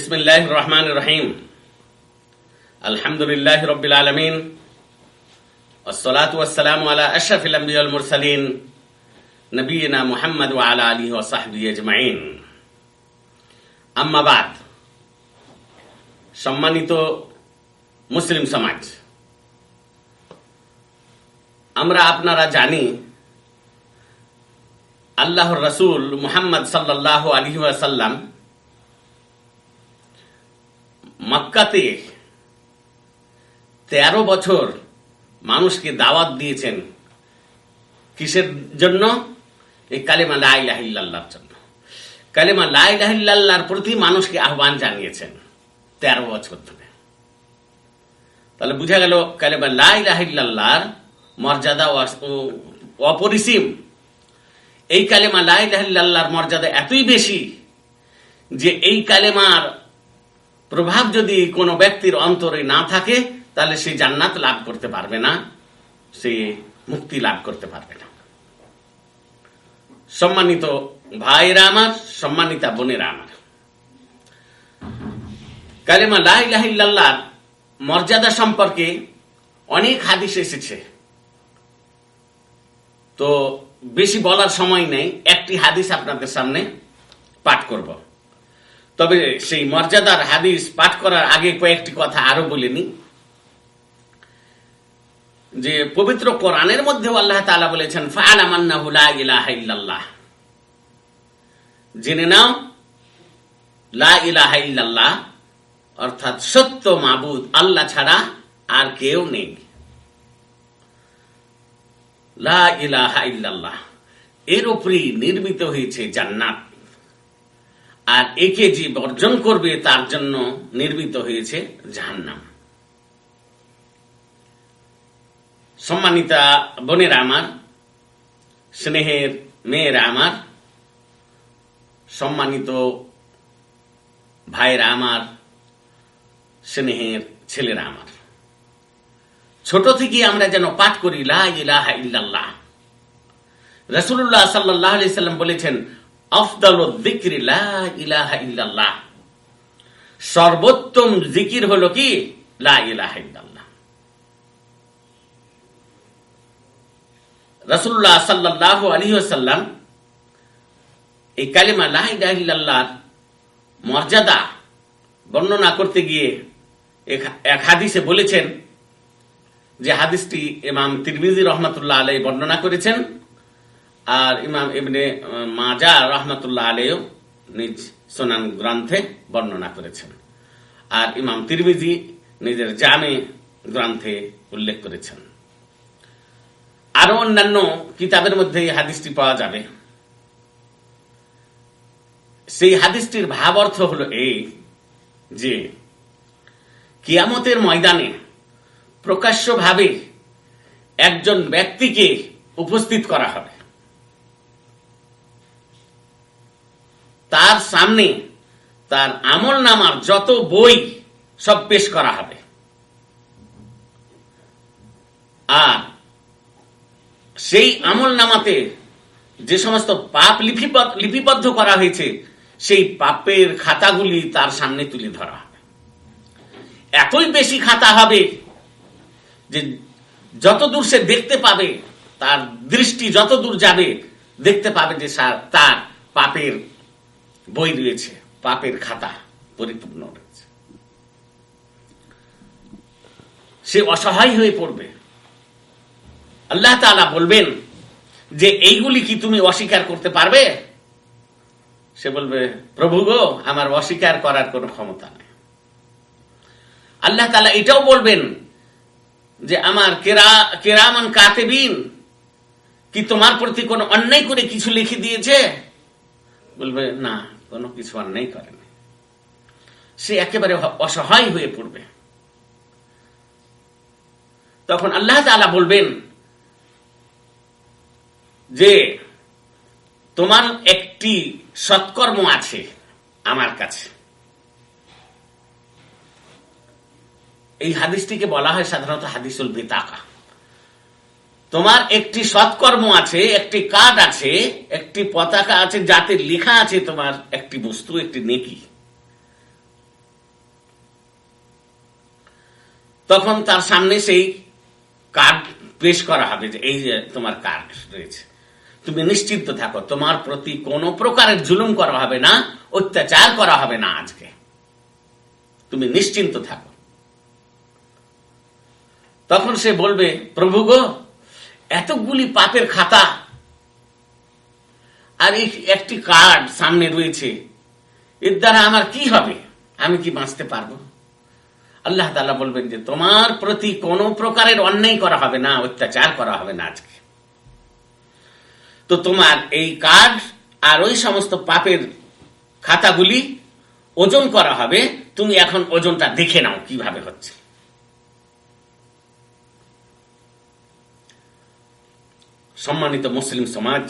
المسلمين بسم الله الرحمن الرحيم الحمد لله رب العالمين والصلاة والسلام على أشرف الأنبياء والمرسلين نبينا محمد وعلى آله وصحبه أجمعين أما بعد সম্মানিত মুসলিম সমাজ আমরা আপনারা জানি আল্লাহর রসুল মুহাম্মদ সাল্লাহ আলহি ওয়াসাল্লাম মক্কাতে তেরো বছর মানুষকে দাওয়াত দিয়েছেন। কিসের জন্য? এই কালেমা লাইলাহিল্লাহর জন্য। কালেমা লাইলাহিল্লাহর প্রতি মানুষকে আহ্বান জানিয়েছেন তেরো বছর ধরে। তাহলে বুঝা গেল কালেমা লাইলাহিল্লাহর মর্যাদা অপরিসীম। এই কালেমা লাই লাইলাহিল্লাহর মর্যাদা এতই বেশি যে এই কালেমার প্রভাব যদি কোনো ব্যক্তির অন্তরে না থাকে, তাহলে সে জান্নাত লাভ করতে পারবে না, সে মুক্তি লাভ করতে পারবে না। সম্মানিত ভাইরা আমার, সম্মানিতা বোনেরা আমার। কালেমা লাহিল্লাহ মর্যাদা সম্পর্কে অনেক হাদিস এসেছে। তো বেশি বলার সময় নেই, একটি হাদিস আপনাদের সামনে পাঠ করব। তবে সেই মর্যাদার হাদিস পাঠ করার আগে কয়েকটি কথা আরও বলিনি। যে পবিত্র কোরআনের মধ্যেও আল্লাহ তাআলা বলেছেন ইল্লাল্লাহ। জেনে নাও, লা অর্থাৎ সত্য মাবুদ আল্লাহ ছাড়া আর কেউ নেই। লা ইলাহা ইল্লাল্লাহ, এর উপরেই নির্মিত হয়েছে জান্নাত। আর একে যে বর্জন করবে, তার জন্য নির্মিত হয়েছে জাহান্নাম। সম্মানিতা বোনেরা আমার, স্নেহের মেয়েরা আমার, সম্মানিত ভাইরা আমার, স্নেহের ছেলেরা আমার। ছোট থেকে আমরা যেন পাঠ করি লাহ ইল্লাল্লাহ। রসুল্লাহ সাল্লাহ সাল্লাম বলেছেন সর্বোত্তম জিকির হলো কি? রসুল্লাহ সাল্লাহ আলী সাল্লাম এই কালিমা লা ইলাহা মর্যাদা বর্ণনা করতে গিয়ে এক হাদিসে বলেছেন যে হাদিসটি ইমাম তিরমিজি রহমতুল্লাহ আলাই বর্ণনা করেছেন। আর ইমাম ইবনে মাজা রহমতুল্লাহ আলেও নিজ সোনান গ্রন্থে বর্ণনা করেছেন। আর ইমাম তিরমিজি নিজের জামে গ্রন্থে উল্লেখ করেছেন। আরও অন্যান্য কিতাবের মধ্যে এই হাদিসটি পাওয়া যাবে। সেই হাদিসটির ভাব অর্থ হলো এই যে, কিয়ামতের ময়দানে প্রকাশ্যভাবে একজন ব্যক্তিকে উপস্থিত করা হবে। তার সামনে তার আমল নামার যত বই সব পেশ করা হবে। আর সেই আমল নামাতে যে সমস্ত পাপ লিপিবদ্ধ করা হয়েছে, সেই পাপের খাতাগুলি তার সামনে তুলে ধরা হবে। এতই বেশি খাতা হবে যে যতদূর সে দেখতে পাবে, তার দৃষ্টি যতদূর যাবে, দেখতে পাবে যে তার পাপের বই রয়েছে, পাপের খাতা, পরিপূর্ণ রয়েছে। সে অসহায় হয়ে পড়বে। আল্লাহ তাআলা বলবেন যে, এইগুলি কি তুমি অস্বীকার করতে পারবে? সে বলবে, প্রভু গো, আমার অস্বীকার করার কোনো ক্ষমতা নেই। আল্লাহ তাআলা এটাও বলবেন যে, আমার কেরা, কেরামান কাতেবিন, কি তোমার প্রতি কোনো অন্যায় করে কিছু লিখে দিয়েছে? বলবে, না, কোনো কিছু অন্যায় করেনি সে একেবারে অসহায় হয়ে পড়বে। তখন আল্লাহ তালা বলবেন যে, তোমার একটি সৎকর্ম আছে আমার কাছে। এই হাদিসটিকে বলা হয় সাধারণত হাদিসুল বেতাকা। তোমার একটি সৎকর্ম আছে, একটি কার্ড আছে, একটি পতাকা আছে, যাতে লেখা আছে তোমার একটি বস্তু, একটি নেকি। তখন তার সামনে সেই কার্ড পেশ করা হবে যে এই যে তোমার কার্ড রয়েছে। তুমি নিশ্চিন্ত থাকো, তোমার প্রতি কোনো প্রকারের জুলুম করা হবে না, অত্যাচার করা হবে না আজকে। তুমি নিশ্চিন্ত থাকো। তখন সে বলবে, প্রভু গো এতগুলি পাপের খাতা। আর একটি কার্ড সামনে রয়েছে। এর দ্বারা আমার কি হবে? আমি কি বাঁচতে পারব? আল্লাহ তালা বলবেন যে, তোমার প্রতি কোনো প্রকারের অন্যায় করা হবে না, অত্যাচার করা হবে না আজকে। তো তোমার এই কার্ড আর ওই সমস্ত পাপের খাতাগুলি ওজন করা হবে। তুমি এখন ওজনটা দেখে নাও কীভাবে হচ্ছে। সম্মানিত মুসলিম সমাজ।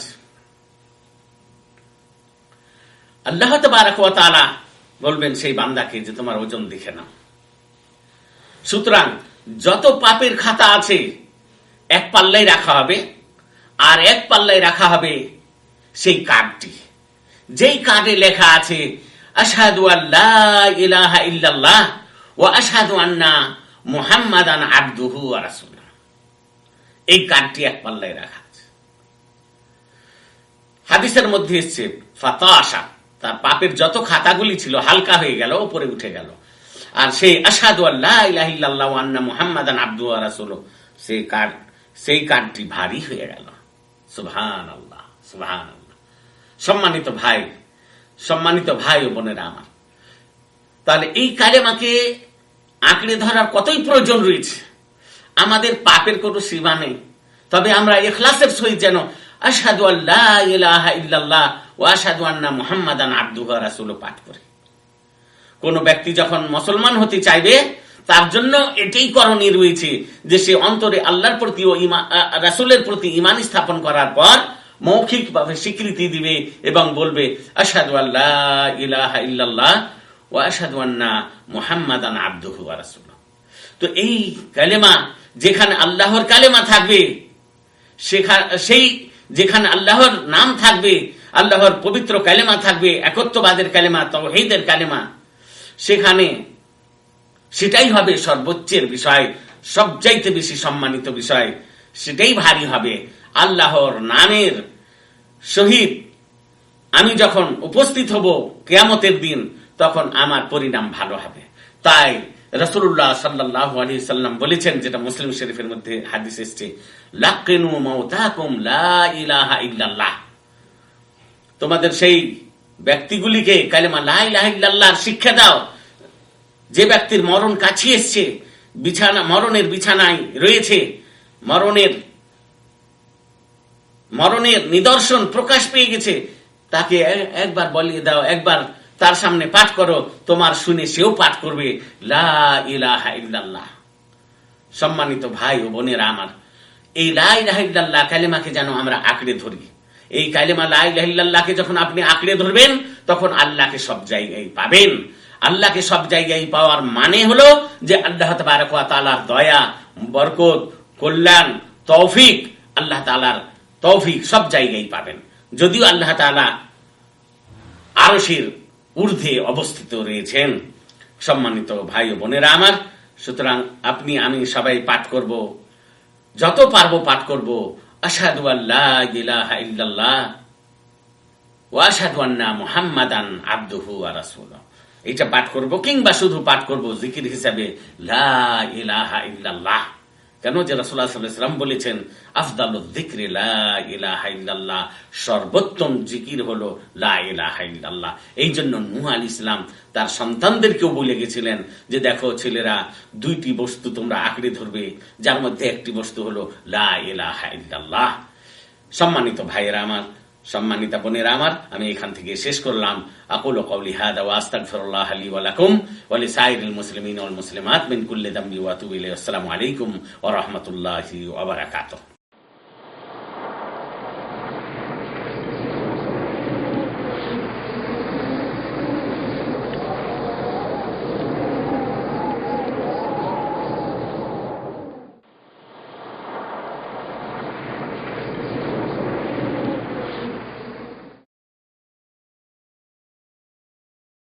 আল্লাহ তালা বলবেন সেই বান্দাকে যে তোমার ওজন দেখে নাও। সুতরাং যত পাপের খাতা আছে, এক পাল্লাই রাখা হবে, আর এক পাল্লায় রাখা হবে সেই কার্ডটি। যেই কার্ডে লেখা আছে আসাদু আল্লাহ ইলাহা ও আসাদু আন্না মুহাম্মাদান আব্দুহু রাসুল এই কার্ডটি এক পাল্লায় রাখা। হাদিসের মধ্যে এসছে, ফাতা আশা। তার পাপের যত খাতাগুলি ছিল, হালকা হয়ে গেল, উপরে উঠে গেল। আর সেই আসাদু আল্লাহ আন্না মুহাম্মাদান আব্দু রাসুল সেই কার্ড সেই কার্ডটি ভারী হয়ে গেল। সুভান আল্লাহ সুভান সম্মানিত ভাই সম্মানিত ভাই ও বোনেরা আমার, তাহলে এই কালেমাকে আঁকড়ে ধরার কতই প্রয়োজন রয়েছে? আমাদের পাপের কোনো সীমা নেই। তবে আমরা এখলাসের সহিত যেন আসাদু আল্লাহ ইলাহা ইল্লাল্লাহ ও আসাদু আন্না মুহাম্মাদান আব্দুহ রাসুল পাঠ করে। কোন ব্যক্তি যখন মুসলমান হতে চাইবে, তার জন্য এটাই করণীয় রয়েছে যে সে অন্তরে আল্লাহর প্রতি ও রাসুলের প্রতি ইমান স্থাপন করার পর মৌখিকভাবে স্বীকৃতি দিবে এবং বলবে আসাদু আল্লাহ ইলাহা ইল্লাল্লাহ ও আসাদু আন্না মুহাম্মাদান আব্দুহু রাসুল তো এই কালেমা যেখানে আল্লাহর কালেমা থাকবে সেই যেখানে আল্লাহর নাম থাকবে, আল্লাহর পবিত্র কালেমা থাকবে, একত্ববাদের কালেমা তহিদের কালেমা, সেখানে সেটাই হবে সর্বোচ্চের বিষয়, সবচাইতে বেশি সম্মানিত বিষয়। সেটাই ভারী হবে। আল্লাহর নামের সহিত আমি যখন উপস্থিত হব কেয়ামতের দিন, তখন আমার পরিণাম ভালো হবে। তাই রসুল্লাহ সাল্লাহ আলী সাল্লাম বলেছেন, যেটা মুসলিম শরীফের মধ্যে হাদিস এসছে তোমাদের সেই ব্যক্তিগুলিকে কালেমা লা শিক্ষা দাও। যে ব্যক্তির মরণ কাছে এসছে, বিছানা, মরণের বিছানায় রয়েছে, মরণের মরণের নিদর্শন প্রকাশ পেয়ে গেছে, তাকে একবার বলিয়ে দাও, একবার তার সামনে পাঠ করো, তোমার শুনে সেও পাঠ করবে। লা সম্মানিত ভাই ও বোনেরা আমার, এই লা ইলাহা ইল্লাল্লাহ কালেমাকে যেন আমরা আঁকড়ে ধরি। এই কালেমা লা ইলাহা যখন আপনি আঁকড়ে ধরবেন, তখন আল্লাহকে সব জায়গায় পাবেন। আল্লাহকে সব জায়গায় পাওয়ার মানে হলো যে আল্লাহ তালার দয়া, বরকত, কল্যাণ, তৌফিক, আল্লাহ তালার তৌফিক সব জায়গায় পাবেন। যদিও আল্লাহ তালা আরসির ঊর্ধ্বে অবস্থিত রয়েছেন। সম্মানিত ভাই ও বোনেরা আমার, সুতরাং আপনি, আমি সবাই পাঠ করব। যত পারব পাঠ করব। আসাদু আল্লাহ ইলাহা ইল্লাল্লাহ ও আন্না এটা পাঠ করব কিংবা শুধু পাঠ করব জিকির হিসাবে ইল্লাল্লাহ। কেন যে রাসুল্লাহাম বলেছেন, আফদাল ইল্লাল্লাহ সর্বোত্তম জিকির হলো লাহ এই জন্য নুহ আল ইসলাম তার সন্তানদেরকেও বলে গেছিলেন যে, দেখো ছেলেরা, দুইটি বস্তু তোমরা আঁকড়ে ধরবে, যার মধ্যে একটি বস্তু হলো লাহ সম্মানিত ভাইয়েরা আমার সম্মানিতা বোনেরা আমার, আমি এখান থেকে শেষ করলাম। আকুল কওলি হাদা ওয়া আস্তাগফিরুল্লাহ লি ওয়া লাকুম ওয়া লিসাইরিল মুসলিমিন ওয়াল মুসলিমাত মিন কুল্লি যামবি ওয়া আতুবু ইলাইহি। আসসালামু আলাইকুম ওয়া রাহমাতুল্লাহি ওয়া বারাকাতুহু।